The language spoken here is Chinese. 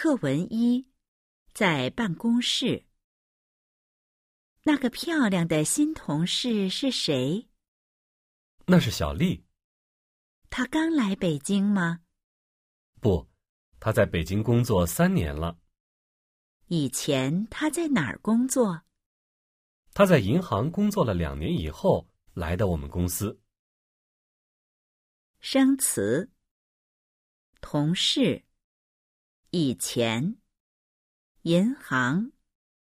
课文一，在办公室。那个漂亮的新同事是谁？那是小丽。她刚来北京吗？不，她在北京工作三年了。以前她在哪儿工作？她在银行工作了两年以后来到我们公司。生词：同事。以前，银行。